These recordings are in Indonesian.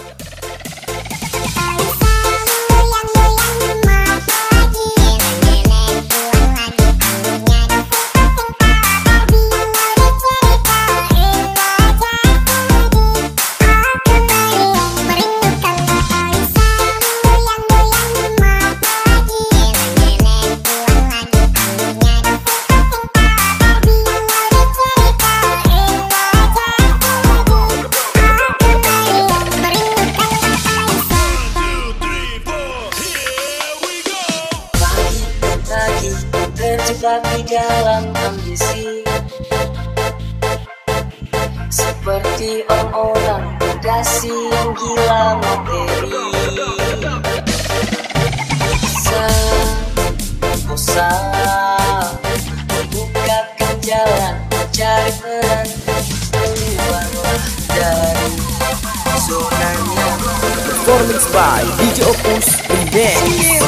Yeah. Dalam ambisi. Seperti orang-orang berdasi yang gila materi. Seusah bukakan jalan cari peran Keluarlah dari zona nyaman Performance by DJ Opus Remix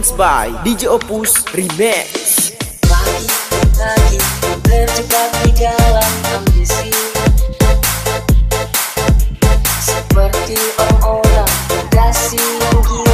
Performance by DJ Opus Remix. Seperti orang-orang yang gila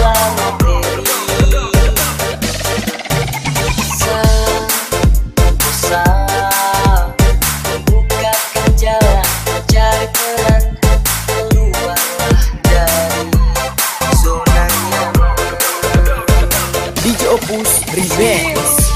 DJ Opus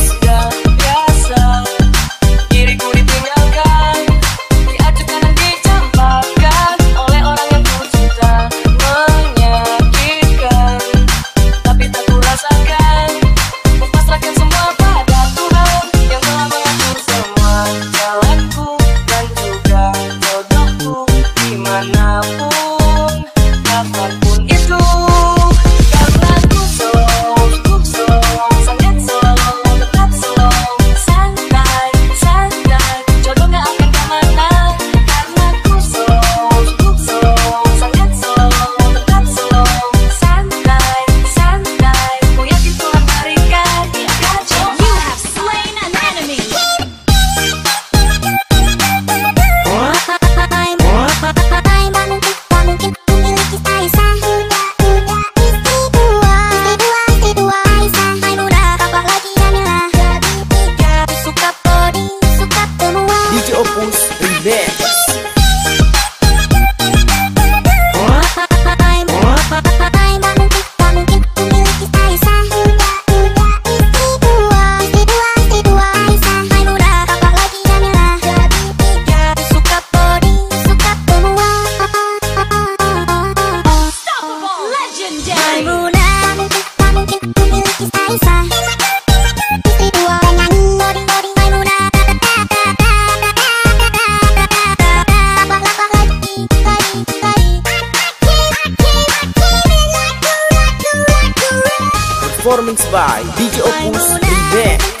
DJ Opus in there.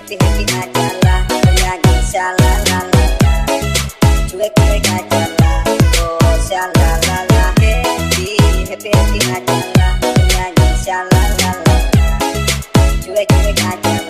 happy happy aja lah penyanyi shalalala cuek cuek aja lah oh shalalala happy happy happy aja lah penyanyi shalalala cuek cuek aja lah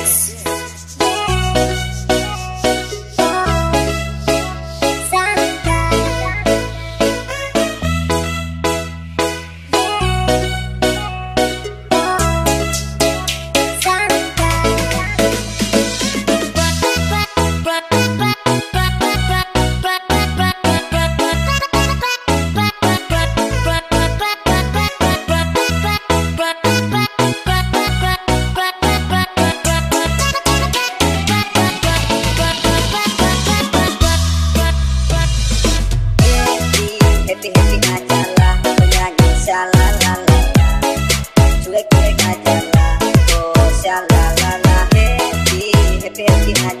fancy